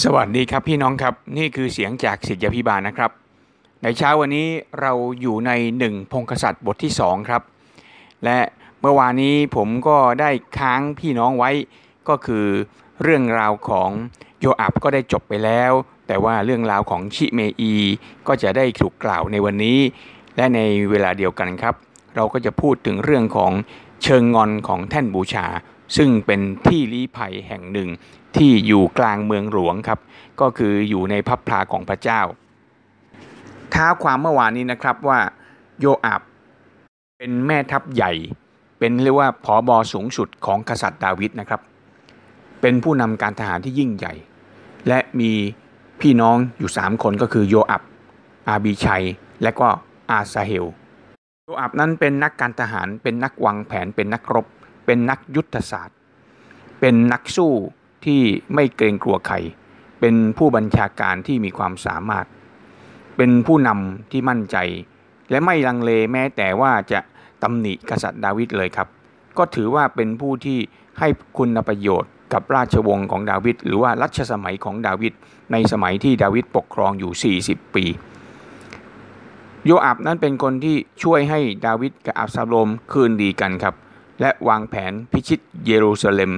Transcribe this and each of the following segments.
สวัสดีครับพี่น้องครับนี่คือเสียงจากสิทธิพิบาลนะครับ ในเช้าวันนี้เราอยู่ในหนึ่งพงกษัตริย์บทที่สองครับ และเมื่อวานนี้ผมก็ได้ค้างพี่น้องไว้ก็คือเรื่องราวของโยอับก็ได้จบไปแล้ว แต่ว่าเรื่องราวของชิเมอีก็จะได้ถูกกล่าวในวันนี้ และในเวลาเดียวกันครับ เราก็จะพูดถึงเรื่องของเชิงงอนของแท่นบูชา ซึ่งเป็นที่ลี้ภัยแห่งหนึ่งที่อยู่กลางเมืองหลวงครับ ก็คืออยู่ในพับพลาของพระเจ้าท้าความเมื่อวานนี้นะครับว่าโยอาบเป็นแม่ทัพใหญ่ เป็นเรียกว่าผอบอสูงสุดของกษัตริย์ดาวิดนะครับ เป็นผู้นำการทหารที่ยิ่งใหญ่ และมีพี่น้องอยู่สามคนก็คือโยอับอาบีชัย และก็อาซาเฮลโยอับนั้นเป็นนักการทหารเป็นนักวางแผนเป็นนักรบ เป็นนักยุทธศาสตร์ เป็นนักสู้ที่ไม่เกรงกลัวใคร เป็นผู้บัญชาการที่มีความสามารถ เป็นผู้นำที่มั่นใจ และไม่ลังเลแม้แต่ว่าจะตำหนิกษัตริย์ดาวิดเลยครับ ก็ถือว่าเป็นผู้ที่ให้คุณประโยชน์กับราชวงศ์ของดาวิดหรือว่ารัชสมัยของดาวิดในสมัยที่ดาวิดปกครองอยู่ 40 ปี โยอาบนั้นเป็นคนที่ช่วยให้ดาวิดกับอับซาโลมคืนดีกันครับ และวางแผนพิชิตเยรูซาเล็ม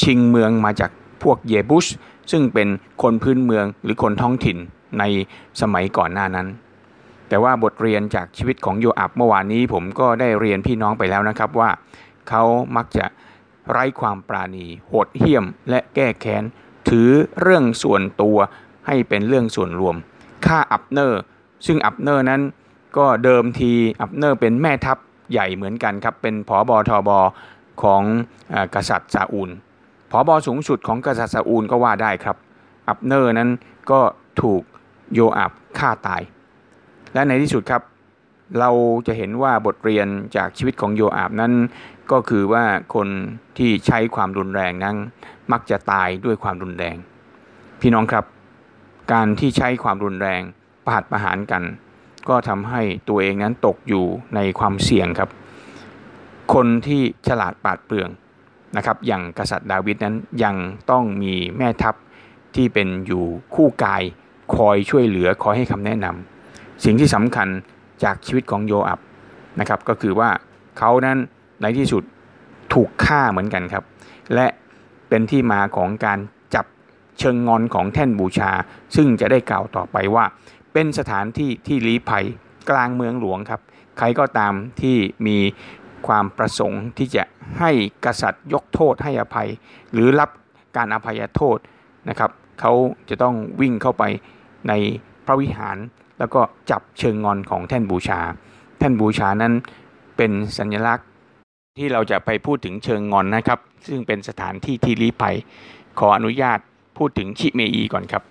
ชิงเมืองมาจากพวกเยบุช ซึ่งเป็นคนพื้นเมืองหรือคนท้องถิ่นในสมัยก่อนหน้านั้น แต่ว่าบทเรียนจากชีวิตของโยอับเมื่อวานนี้ผมก็ได้เรียนพี่น้องไปแล้วนะครับว่า เขามักจะไร้ความปราณี โหดเหี้ยม และแก้แค้น ถือเรื่องส่วนตัวให้เป็นเรื่องส่วนรวมฆ่าอับเนอร์ ซึ่งอับเนอร์นั้นก็เดิมทีอับเนอร์เป็นแม่ทัพ ใหญ่เหมือนกันครับ เป็นผอบอทอบอของกษัตริย์ซาอูลผอบอสูงสุดของกษัตริย์ซาอูลก็ว่าได้ครับ อับเนอร์นั้นก็ถูกโยอาบฆ่าตาย และในที่สุดครับ เราจะเห็นว่าบทเรียนจากชีวิตของโยอาบนั้น ก็คือว่าคนที่ใช้ความรุนแรงนั้น มักจะตายด้วยความรุนแรง พี่น้องครับ การที่ใช้ความรุนแรงปาดประหารกัน ก็ทำให้ตัวเองนั้นตกอยู่ในความเสี่ยงครับ คนที่ฉลาดปาดเปลืองนะครับอย่างกษัตริย์ดาวิดนั้นยังต้องมีแม่ทัพที่เป็นอยู่คู่กายคอยช่วยเหลือคอยให้คำแนะนำสิ่งที่สำคัญจากชีวิตของโยอับนะครับก็คือว่าเขานั้นในที่สุดถูกฆ่าเหมือนกันครับ และเป็นที่มาของการจับเชิงงอนของแท่นบูชา ซึ่งจะได้กล่าวต่อไปว่า เป็นสถานที่ที่ลี้ภัยกลางเมืองหลวงครับ ใครก็ตามที่มีความประสงค์ที่จะให้กษัตริย์ยกโทษให้อภัย หรือรับการอภัยโทษนะครับเขาจะต้องวิ่งเข้าไปในพระวิหาร แล้วก็จับเชิงงอนของแท่นบูชา แท่นบูชานั้นเป็นสัญลักษณ์ที่เราจะไปพูดถึงเชิงงอนนะครับ ซึ่งเป็นสถานที่ที่ลี้ภัย ขออนุญาตพูดถึงชิเมอีก่อนครับ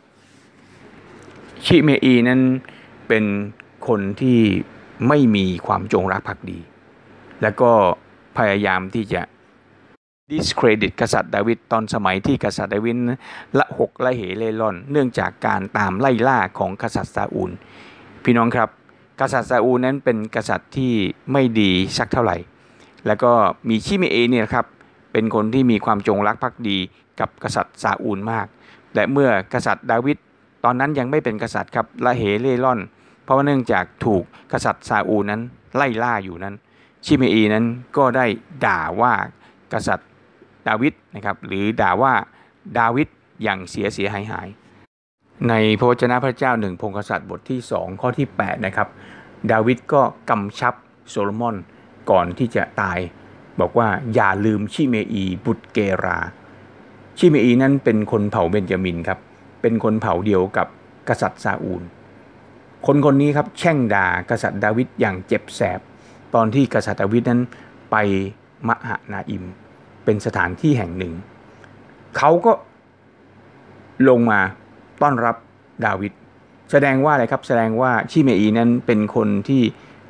ชิเมอีนั้นเป็นคนที่ไม่มีความจงรักภักดี แล้วก็พยายามที่จะ discredit กษัตริย์ดาวิดตอนสมัยที่กษัตริย์ดาวิดละหกละเหเล่ร่อน เนื่องจากการตามไล่ล่าของกษัตริย์ซาอูล พี่น้องครับ กษัตริย์ซาอูลนั้นเป็นกษัตริย์ที่ไม่ดีสักเท่าไหร่ แล้วก็มีชิเมเอเนี่ยครับเป็นคนที่มีความจงรักภักดีกับกษัตริย์ซาอูลมาก และเมื่อกษัตริย์ดาวิด ตอนนั้นยังไม่เป็นกษัตริย์ครับละเหเล่ร่อน เพราะว่าเนื่องจากถูกกษัตริย์ซาอูลนั้นไล่ล่าอยู่นั้น ชิเมอีนั้นก็ได้ด่าว่ากษัตริย์ดาวิดนะครับหรือด่าว่าดาวิดอย่างเสียเสียหายหายในพระวจนะพระเจ้าหนึ่งพงศษัตริย์บทที่สองข้อที่8นะครับดาวิดก็กำชับโซโลมอนก่อนที่จะตาย บอกว่าอย่าลืมชิเมอีบุตรเกรา ชิเมอีนั้นเป็นคนเผ่าเบนจามินครับ เป็นคนเผ่าเดียวกับกษัตริย์ซาอูล คนคนนี้ครับแช่งด่ากษัตริย์ดาวิดอย่างเจ็บแสบ ตอนที่กษัตริย์ดาวิดนั้นไปมหานาอิม เป็นสถานที่แห่งหนึ่ง เขาก็ลงมาต้อนรับดาวิดแสดงว่าอะไรครับแสดงว่าชิเมอีนั้นเป็นคนที่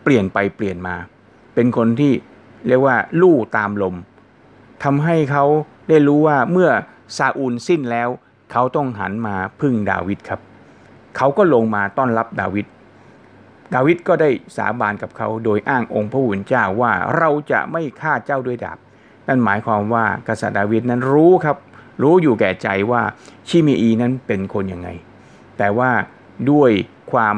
เปลี่ยนไปเปลี่ยนมา เป็นคนที่เรียกว่าลู่ตามลมทำให้เขาได้รู้ว่าเมื่อซาอูลสิ้นแล้ว เขาต้องหันมาพึ่งดาวิดครับ เขาก็ลงมาต้อนรับดาวิด ดาวิดก็ได้สาบานกับเขาโดยอ้างองค์พระผู้เป็นเจ้าว่าเราจะไม่ฆ่าเจ้าด้วยดาบ นั่นหมายความว่ากษัตริย์ดาวิดนั้นรู้ครับ รู้อยู่แก่ใจว่าชิเมอีนั้นเป็นคนยังไง แต่ว่าด้วยความ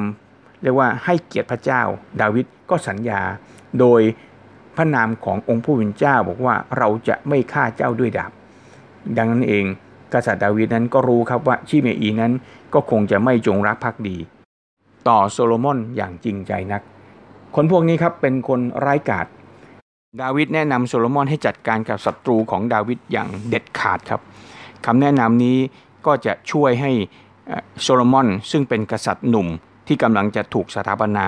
เรียกว่าให้เกียรติพระเจ้า ดาวิดก็สัญญาโดยพระนามขององค์ผู้เป็นเจ้าบอกว่าเราจะไม่ฆ่าเจ้าด้วยดาบ ดังนั้นเอง กษัตริย์ดาวิดนั้นก็รู้ครับว่าชิเมอีนั้นก็คงจะไม่จงรักภักดี ต่อโซโลมอนอย่างจริงใจนัก คนพวกนี้ครับเป็นคนไร้กาศดาวิดแนะนำโซโลมอนให้จัดการกับศัตรูของดาวิดอย่างเด็ดขาดครับคำแนะนำนี้ก็จะช่วยให้โซโลมอนซึ่งเป็นกษัตริย์หนุ่มที่กำลังจะถูกสถาปนา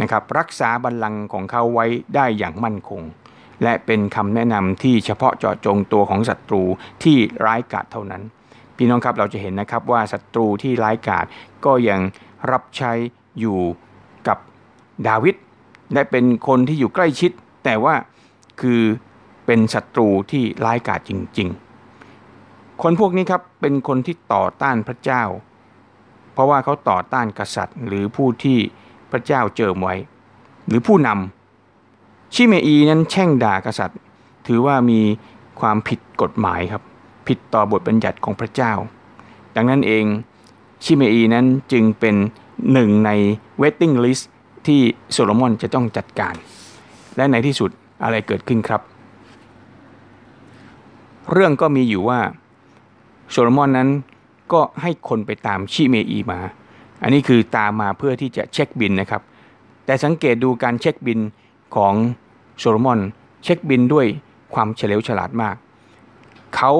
นะครับรักษาบัลลังก์ของเขาไว้ได้อย่างมั่นคง และเป็นคำแนะนำที่เฉพาะเจาะจงตัวของศัตรูที่ร้ายกาจเท่านั้น พี่น้องครับเราจะเห็นนะครับว่าศัตรูที่ร้ายกาจก็ยังรับใช้อยู่กับดาวิดและเป็นคนที่อยู่ใกล้ชิด แต่ว่าคือเป็นศัตรูที่ร้ายกาจจริง ๆ คนพวกนี้ครับเป็นคนที่ต่อต้านพระเจ้า เพราะว่าเขาต่อต้านกษัตริย์ หรือผู้ที่พระเจ้าเจิมไว้ หรือผู้นำ ชิเมอีนั้นแช่งด่ากษัตริย์ ถือว่ามีความผิดกฎหมายครับ ผิดต่อบทบัญญัติของพระเจ้า ดังนั้นเองชิเมอีนั้นจึงเป็นหนึ่งใน waiting list ที่โซโลมอนจะต้องจัดการ และในที่สุดอะไรเกิดขึ้นครับ เรื่องก็มีอยู่ว่าโซโลมอนนั้นก็ให้คนไปตามชิเมอีมา อันนี้คือตามมาเพื่อที่จะ check bill นะครับ แต่สังเกตดูการ check bill ของ โซโลมอน check bill ด้วยความเฉลียวฉลาดมาก เขา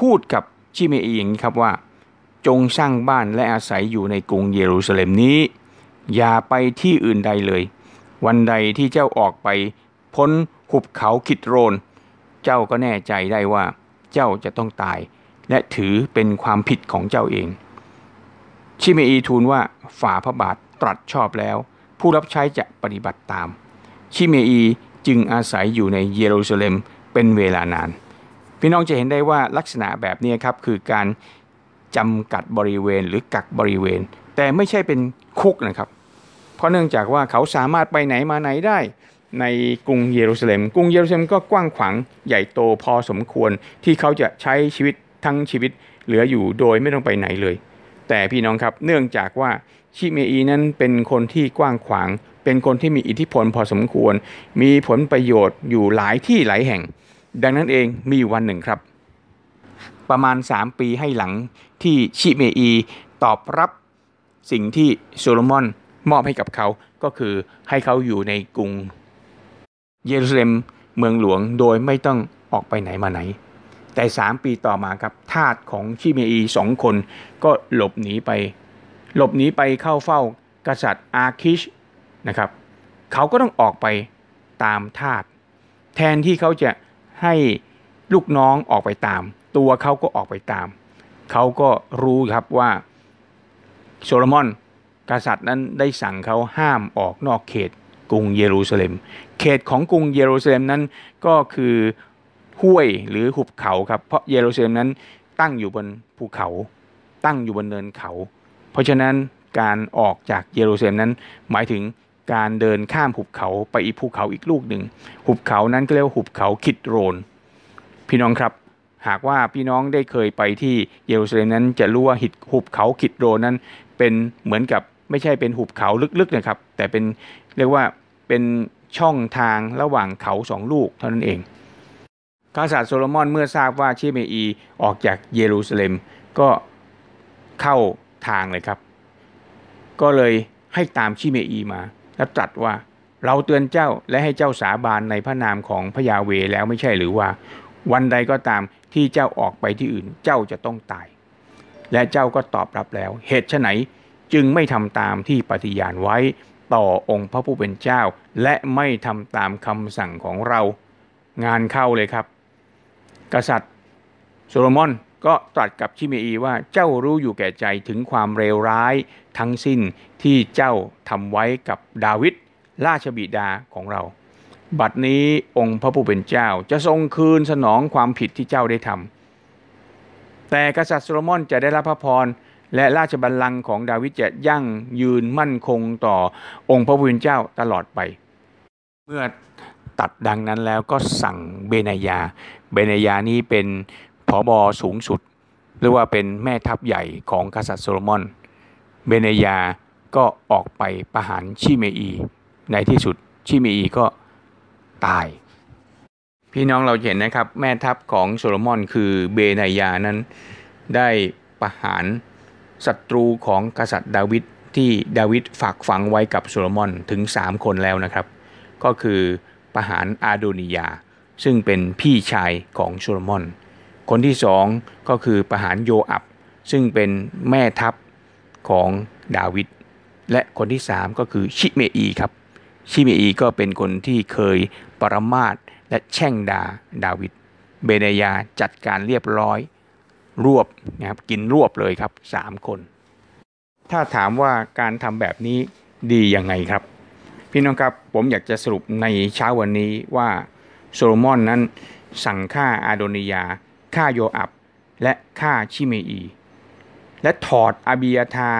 พูดกับชิเมอีอย่างนี้ครับว่า จงสร้างบ้านและอาศัยอยู่ในกรุงเยรูซาเล็มนี้ อย่าไปที่อื่นใดเลย วันใดที่เจ้าออกไปพ้นหุบเขาคิดโรน เจ้าก็แน่ใจได้ว่า เจ้าจะต้องตาย และถือเป็นความผิดของเจ้าเอง ชิเมอีทูลว่าฝ่าพระบาทตรัสชอบแล้ว ผู้รับใช้จะปฏิบัติตาม ชิเมอี จึงอาศัยอยู่ในเยรูซาเล็มเป็นเวลานาน พี่น้องจะเห็นได้ว่าลักษณะแบบนี้ครับคือการจำกัดบริเวณหรือกักบริเวณ แต่ไม่ใช่เป็นคุกนะครับ เพราะเนื่องจากว่าเขาสามารถไปไหนมาไหนได้ในกรุงเยรูซาเล็ม กรุงเยรูซาเล็มก็กว้างขวางใหญ่โตพอสมควรที่เขาจะใช้ชีวิตทั้งชีวิตเหลืออยู่โดยไม่ต้องไปไหนเลย แต่พี่น้องครับเนื่องจากว่าชิเมอีนั้นเป็นคนที่กว้างขวาง เป็นคนที่มีอิทธิพลพอสมควร มีผลประโยชน์อยู่หลายที่หลายแห่ง ดังนั้นเองมีวันหนึ่งครับ ประมาณ 3 ปีให้หลังที่ชิเมอีตอบรับสิ่งที่โซโลมอนมอบให้กับเขาก็คือให้เขาอยู่ในกรุง เยรูซาเล็มเมืองหลวงโดยไม่ต้องออกไปไหนมาไหน แต่สามปีต่อมาครับทาสของชิเมอีสองคนก็หลบหนีไป หลบหนีไปเข้าเฝ้ากษัตริย์อาคิช นะครับ เขาก็ต้องออกไปตามทาสแทนที่เขาจะให้ลูกน้องออกไปตาม ตัวเขาก็ออกไปตาม เขาก็รู้ครับว่าโซโลมอนกษัตริย์นั้นได้สั่งเขาห้ามออกนอกเขตกรุงเยรูซาเล็ม เขตของกรุงเยรูซาเล็มนั้นก็คือห้วยหรือหุบเขาครับ เพราะเยรูซาเล็มนั้นตั้งอยู่บนภูเขา ตั้งอยู่บนเนินเขา เพราะฉะนั้นการออกจากเยรูซาเล็มนั้นหมายถึง การเดินข้ามหุบเขาไปอีกภูเขาอีกลูกหนึ่ง หุบเขานั้นก็เรียกว่าหุบเขาคิดโรน พี่น้องครับ หากว่าพี่น้องได้เคยไปที่เยรูซาเล็มนั้นจะรู้ว่าหิดหุบเขาคิดโรนนั้น เป็นเหมือนกับไม่ใช่เป็นหุบเขาลึกๆนะครับ แต่เป็นเรียกว่าเป็นช่องทางระหว่างเขาสองลูกเท่านั้นเอง กษัตริย์โซโลมอนเมื่อทราบว่าชิเมอีออกจากเยรูซาเล็มก็เข้าทางเลยครับ ก็เลยให้ตามชิเมอีมา แล้วตรัสว่าเราเตือนเจ้าและให้เจ้าสาบานในพระนามของพระยาห์เวห์แล้วไม่ใช่หรือว่า วันใดก็ตามที่เจ้าออกไปที่อื่น เจ้าจะต้องตาย และเจ้าก็ตอบรับแล้ว เหตุไหนจึงไม่ทำตามที่ปฏิญาณไว้ต่อองค์พระผู้เป็นเจ้า และไม่ทำตามคำสั่งของเรา งานเข้าเลยครับ กษัตริย์โซโลมอน ก็ตรัสกับชิเมอีว่าเจ้ารู้อยู่แก่ใจถึงความเลวร้ายทั้งสิ้นที่เจ้าทำไว้กับดาวิดราชบิดาของเรา บัดนี้องค์พระผู้เป็นเจ้าจะทรงคืนสนองความผิดที่เจ้าได้ทำแต่กษัตริย์โซโลมอนจะได้รับพระพรและราชบัลลังก์ของดาวิดจะยั่งยืนมั่นคงต่อองค์พระผู้เป็นเจ้าตลอดไป เมื่อตัดดังนั้นแล้วก็สั่งเบนายา เบนายานี้เป็น ผอบอสูงสุด หรือว่าเป็นแม่ทัพใหญ่ของกษัตริย์โซโลมอน เบเนยาก็ออกไปประหารชิเมอี ในที่สุดชิเมอีก็ตาย พี่น้องเราเห็นนะครับแม่ทัพของโซโลมอนคือเบเนยานั้นได้ประหารศัตรูของกษัตริย์ดาวิดที่ดาวิดฝากฝังไว้กับโซโลมอนถึง 3 คนแล้วนะครับ ก็คือประหารอาโดนิยา ซึ่งเป็นพี่ชายของโซโลมอน คนที่สองก็คือประหารโยอับ ซึ่งเป็นแม่ทัพของดาวิดและคนที่สามก็คือชิเมอีครับชิเมอีก็เป็นคนที่เคยปรมาทและแช่งดาดาวิดเบเนยาจัดการเรียบร้อย รวบนะครับกินรวบเลยครับสามคน ถ้าถามว่าการทำแบบนี้ดียังไงครับ พี่น้องครับผมอยากจะสรุปในเช้าวันนี้ว่าโซโลมอนนั้นสั่งฆ่าอาโดนิยา ฆ่าโยอับ และฆ่าชิเมอี และถอดอาบียาธา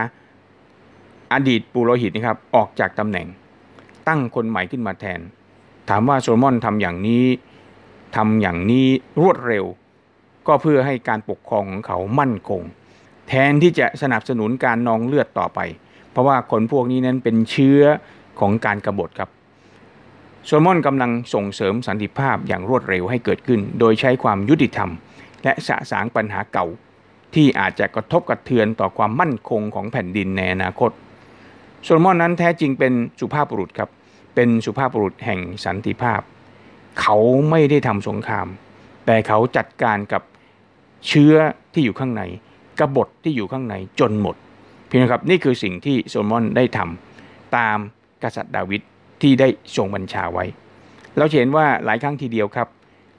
อดีตปุโรหิตนะครับออกจากตำแหน่ง ตั้งคนใหม่ขึ้นมาแทน ถามว่าโซโลมอนทำอย่างนี้ทำอย่างนี้รวดเร็ว ก็เพื่อให้การปกครองของเขามั่นคง แทนที่จะสนับสนุนการนองเลือดต่อไป เพราะว่าคนพวกนี้นั้นเป็นเชื้อของการกบฏครับโซโลมอนกำลังส่งเสริมสันติภาพอย่างรวดเร็วให้เกิดขึ้น โดยใช้ความยุติธรรม และสะสางปัญหาเก่า ที่อาจจะกระทบกระเทือนต่อความมั่นคงของแผ่นดินในอนาคตโซโลมอนนั้นแท้จริงเป็นสุภาพบุรุษครับ เป็นสุภาพบุรุษแห่งสันติภาพ เขาไม่ได้ทำสงคราม แต่เขาจัดการกับเชื้อที่อยู่ข้างในกบฏที่อยู่ข้างในจนหมดพี่นะครับนี่คือสิ่งที่โซโลมอนได้ทำตามกษัตริย์ดาวิดที่ได้ทรงบัญชาไว้ เราเห็นว่าหลายครั้งทีเดียวครับ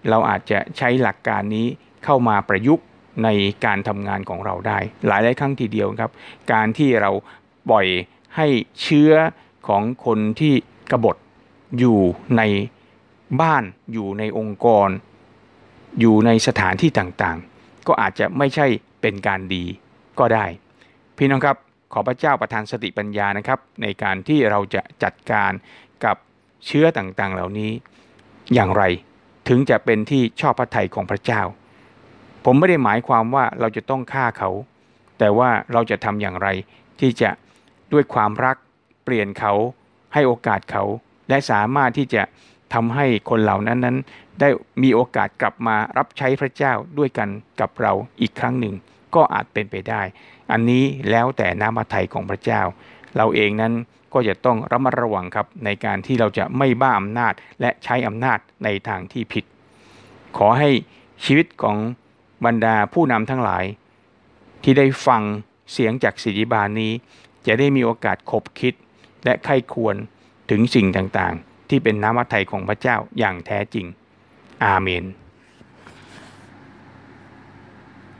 เราอาจจะใช้หลักการนี้ เข้ามาประยุกต์ในการทำงานของเราได้ หลายหลายครั้งทีเดียวครับ การที่เราปล่อยให้เชื้อของคนที่กบฏอยู่ในบ้านอยู่ในองค์กร อยู่ในสถานที่ต่างๆ ก็อาจจะไม่ใช่เป็นการดีก็ได้ พี่น้องครับขอพระเจ้าประทานสติปัญญานะครับ ในการที่เราจะจัดการกับเชื้อต่างๆ เหล่านี้ อย่างไรถึงจะเป็นที่ชอบพระทัยของพระเจ้า ผมไม่ได้หมายความว่าเราจะต้องฆ่าเขา แต่ว่าเราจะทำอย่างไร ที่จะด้วยความรักเปลี่ยนเขาให้โอกาสเขา และสามารถที่จะทำให้คนเหล่านั้นนั้น ได้มีโอกาสกลับมารับใช้พระเจ้าด้วยกันกับเราอีกครั้งหนึ่ง ก็อาจเป็นไปได้ อันนี้แล้วแต่น้ำพระทัยของพระเจ้า เราเองนั้นก็จะต้องระมัดระวังครับในการที่เราจะไม่บ้าอำนาจและใช้อำนาจในทางที่ผิด ขอให้ชีวิตของ บรรดาผู้นำทั้งหลาย ที่ได้ฟังเสียงจากสิริบาลนี้ จะได้มีโอกาสคบคิด และไข้ควรถึงสิ่งต่างๆ ที่เป็นน้ำพระทัยของพระเจ้าอย่างแท้จริง อาเมน